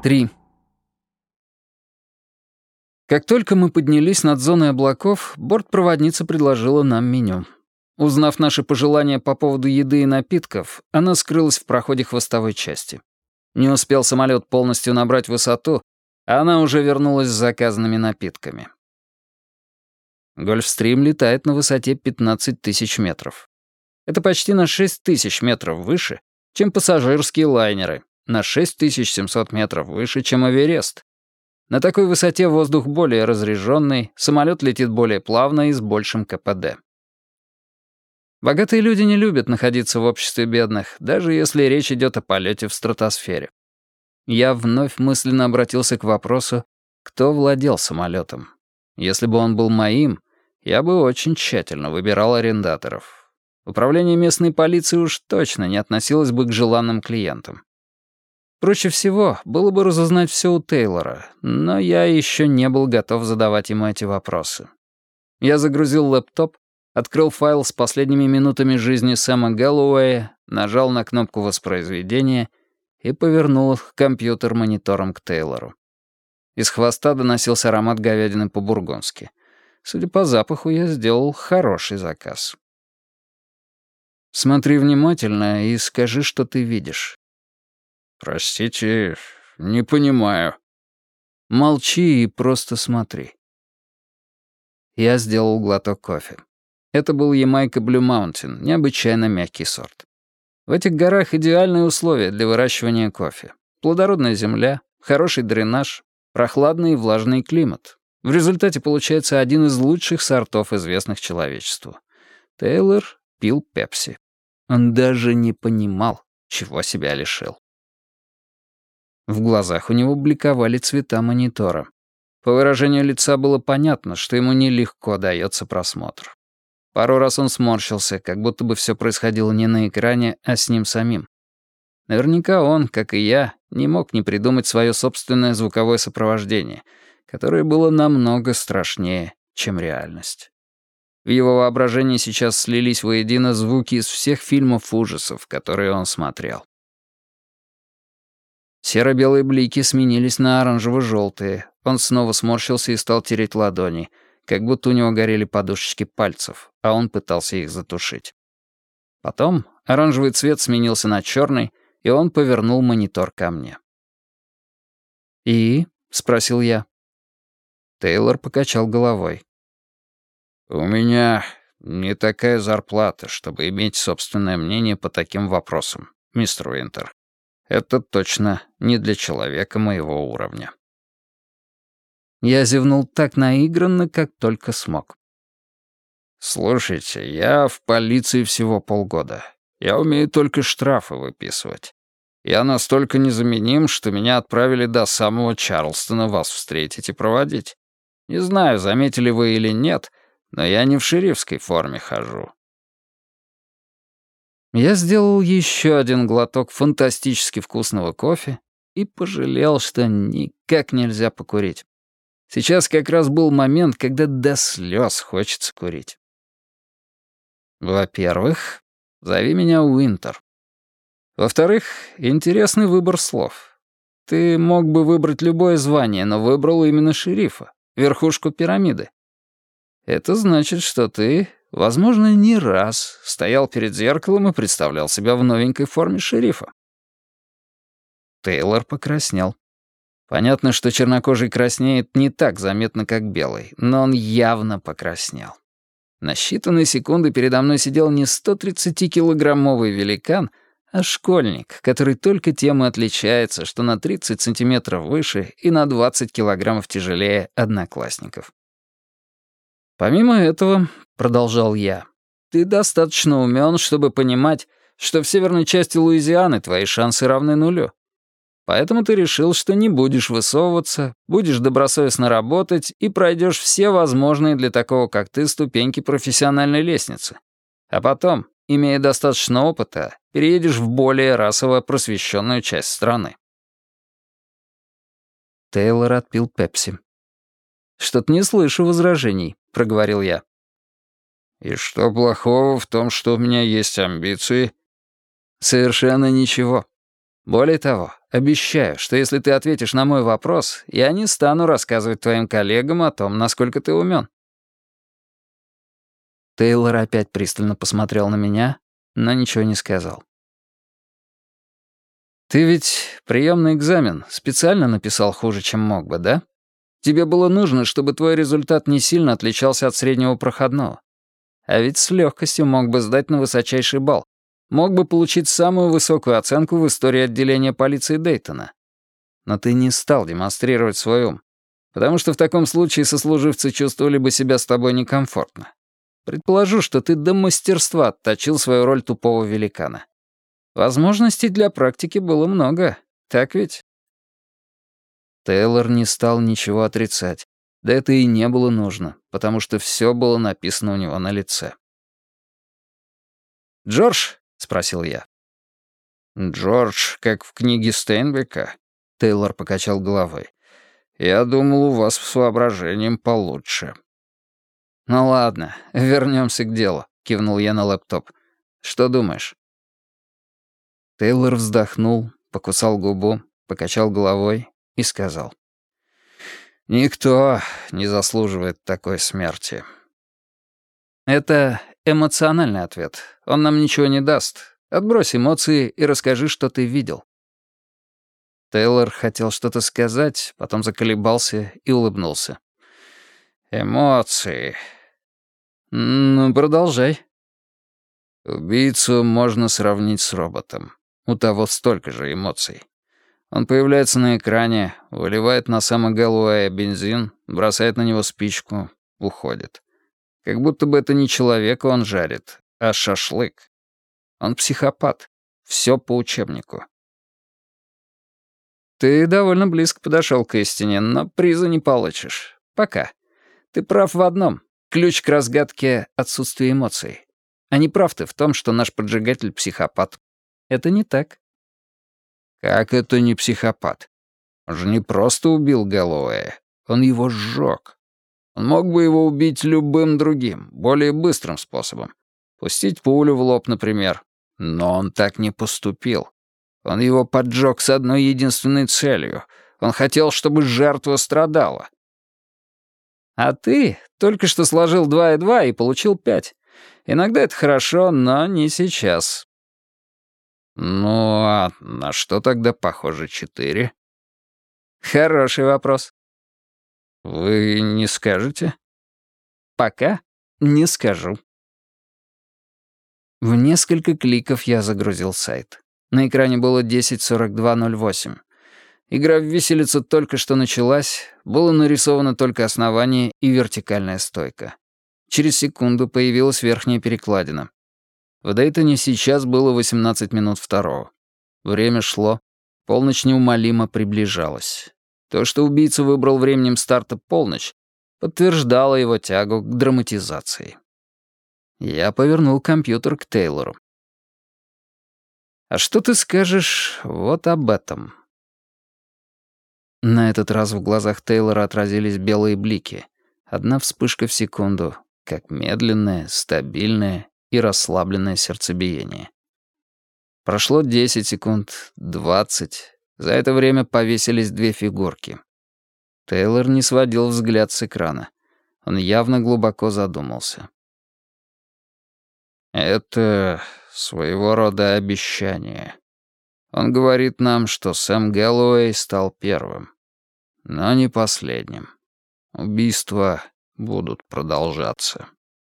Три. Как только мы поднялись над зоной облаков, бортпроводница предложила нам меню. Узнав наши пожелания по поводу еды и напитков, она скрылась в проходе хвостовой части. Не успел самолет полностью набрать высоту, а она уже вернулась с заказанными напитками. Гольфстрим летает на высоте 15 тысяч метров. Это почти на 6 тысяч метров выше, чем пассажирские лайнеры, на 6700 метров выше, чем Эверест. На такой высоте воздух более разреженный, самолет летит более плавно и с большим КПД. Богатые люди не любят находиться в обществе бедных, даже если речь идет о полете в стратосфере. Я вновь мысленно обратился к вопросу, кто владел самолетом. Если бы он был моим, я бы очень тщательно выбирал арендаторов. Управление местной полиции уж точно не относилось бы к желанным клиентам. Проще всего было бы разузнать все у Тейлора, но я еще не был готов задавать ему эти вопросы. Я загрузил лэптоп открыл файл с последними минутами жизни Сэма Гэллоуэя, нажал на кнопку воспроизведения и повернул компьютер монитором к Тейлору. Из хвоста доносился аромат говядины по-бургонски. Судя по запаху, я сделал хороший заказ. «Смотри внимательно и скажи, что ты видишь». «Простите, не понимаю». «Молчи и просто смотри». Я сделал глоток кофе. Это был Ямайка Blue Mountain, необычайно мягкий сорт. В этих горах идеальные условия для выращивания кофе. Плодородная земля, хороший дренаж, прохладный и влажный климат. В результате получается один из лучших сортов, известных человечеству. Тейлор пил пепси. Он даже не понимал, чего себя лишил. В глазах у него бликовали цвета монитора. По выражению лица было понятно, что ему нелегко дается просмотр. Пару раз он сморщился, как будто бы все происходило не на экране, а с ним самим. Наверняка он, как и я, не мог не придумать свое собственное звуковое сопровождение, которое было намного страшнее, чем реальность. В его воображении сейчас слились воедино звуки из всех фильмов ужасов, которые он смотрел. Серо-белые блики сменились на оранжево-желтые. Он снова сморщился и стал тереть ладони — как будто у него горели подушечки пальцев, а он пытался их затушить. Потом оранжевый цвет сменился на черный, и он повернул монитор ко мне. «И?» — спросил я. Тейлор покачал головой. «У меня не такая зарплата, чтобы иметь собственное мнение по таким вопросам, мистер Уинтер. Это точно не для человека моего уровня». Я зевнул так наигранно, как только смог. «Слушайте, я в полиции всего полгода. Я умею только штрафы выписывать. Я настолько незаменим, что меня отправили до самого Чарлстона вас встретить и проводить. Не знаю, заметили вы или нет, но я не в шерифской форме хожу». Я сделал еще один глоток фантастически вкусного кофе и пожалел, что никак нельзя покурить. Сейчас как раз был момент, когда до слез хочется курить. Во-первых, зови меня Уинтер. Во-вторых, интересный выбор слов. Ты мог бы выбрать любое звание, но выбрал именно шерифа, верхушку пирамиды. Это значит, что ты, возможно, не раз стоял перед зеркалом и представлял себя в новенькой форме шерифа. Тейлор покраснел. Понятно, что чернокожий краснеет не так заметно, как белый, но он явно покраснел. На считанные секунды передо мной сидел не 130-килограммовый великан, а школьник, который только тем и отличается, что на 30 сантиметров выше и на 20 килограммов тяжелее одноклассников. «Помимо этого», — продолжал я, — «ты достаточно умен, чтобы понимать, что в северной части Луизианы твои шансы равны нулю. Поэтому ты решил, что не будешь высовываться, будешь добросовестно работать и пройдешь все возможные для такого, как ты, ступеньки профессиональной лестницы. А потом, имея достаточно опыта, переедешь в более расово просвещенную часть страны. Тейлор отпил пепси. «Что-то не слышу возражений», — проговорил я. «И что плохого в том, что у меня есть амбиции?» «Совершенно ничего. Более того, обещаю, что если ты ответишь на мой вопрос, я не стану рассказывать твоим коллегам о том, насколько ты умен. Тейлор опять пристально посмотрел на меня, но ничего не сказал. «Ты ведь приемный экзамен специально написал хуже, чем мог бы, да? Тебе было нужно, чтобы твой результат не сильно отличался от среднего проходного. А ведь с легкостью мог бы сдать на высочайший балл мог бы получить самую высокую оценку в истории отделения полиции Дейтона. Но ты не стал демонстрировать свой ум, потому что в таком случае сослуживцы чувствовали бы себя с тобой некомфортно. Предположу, что ты до мастерства отточил свою роль тупого великана. Возможностей для практики было много, так ведь? Тейлор не стал ничего отрицать. Да это и не было нужно, потому что все было написано у него на лице. «Джордж, — спросил я. «Джордж, как в книге Стейнбека?» Тейлор покачал головой. «Я думал, у вас с воображением получше». «Ну ладно, вернемся к делу», — кивнул я на лэптоп. «Что думаешь?» Тейлор вздохнул, покусал губу, покачал головой и сказал. «Никто не заслуживает такой смерти». Это Эмоциональный ответ. Он нам ничего не даст. Отбрось эмоции и расскажи, что ты видел. Тейлор хотел что-то сказать, потом заколебался и улыбнулся. «Эмоции». «Ну, продолжай». Убийцу можно сравнить с роботом. У того столько же эмоций. Он появляется на экране, выливает на Сэма бензин, бросает на него спичку, уходит. Как будто бы это не человека он жарит, а шашлык. Он психопат. Все по учебнику. Ты довольно близко подошел к истине, но приза не получишь. Пока. Ты прав в одном. Ключ к разгадке — отсутствие эмоций. А не прав ты в том, что наш поджигатель — психопат. Это не так. Как это не психопат? Он же не просто убил Галлоуэя. Он его сжег. Он мог бы его убить любым другим, более быстрым способом. Пустить пулю в лоб, например. Но он так не поступил. Он его поджег с одной единственной целью. Он хотел, чтобы жертва страдала. А ты только что сложил два и два и получил пять. Иногда это хорошо, но не сейчас. Ну, а на что тогда похоже четыре? Хороший вопрос. «Вы не скажете?» «Пока не скажу». В несколько кликов я загрузил сайт. На экране было 10.42.08. Игра в виселицу только что началась, было нарисовано только основание и вертикальная стойка. Через секунду появилась верхняя перекладина. В Дейтоне сейчас было 18 минут второго. Время шло, полночь неумолимо приближалась. То, что убийца выбрал временем старта полночь, подтверждало его тягу к драматизации. Я повернул компьютер к Тейлору. «А что ты скажешь вот об этом?» На этот раз в глазах Тейлора отразились белые блики. Одна вспышка в секунду, как медленное, стабильное и расслабленное сердцебиение. Прошло 10 секунд, 20, за это время повесились две фигурки. Тейлор не сводил взгляд с экрана. Он явно глубоко задумался. «Это своего рода обещание. Он говорит нам, что Сэм Гэллоуэй стал первым, но не последним. Убийства будут продолжаться».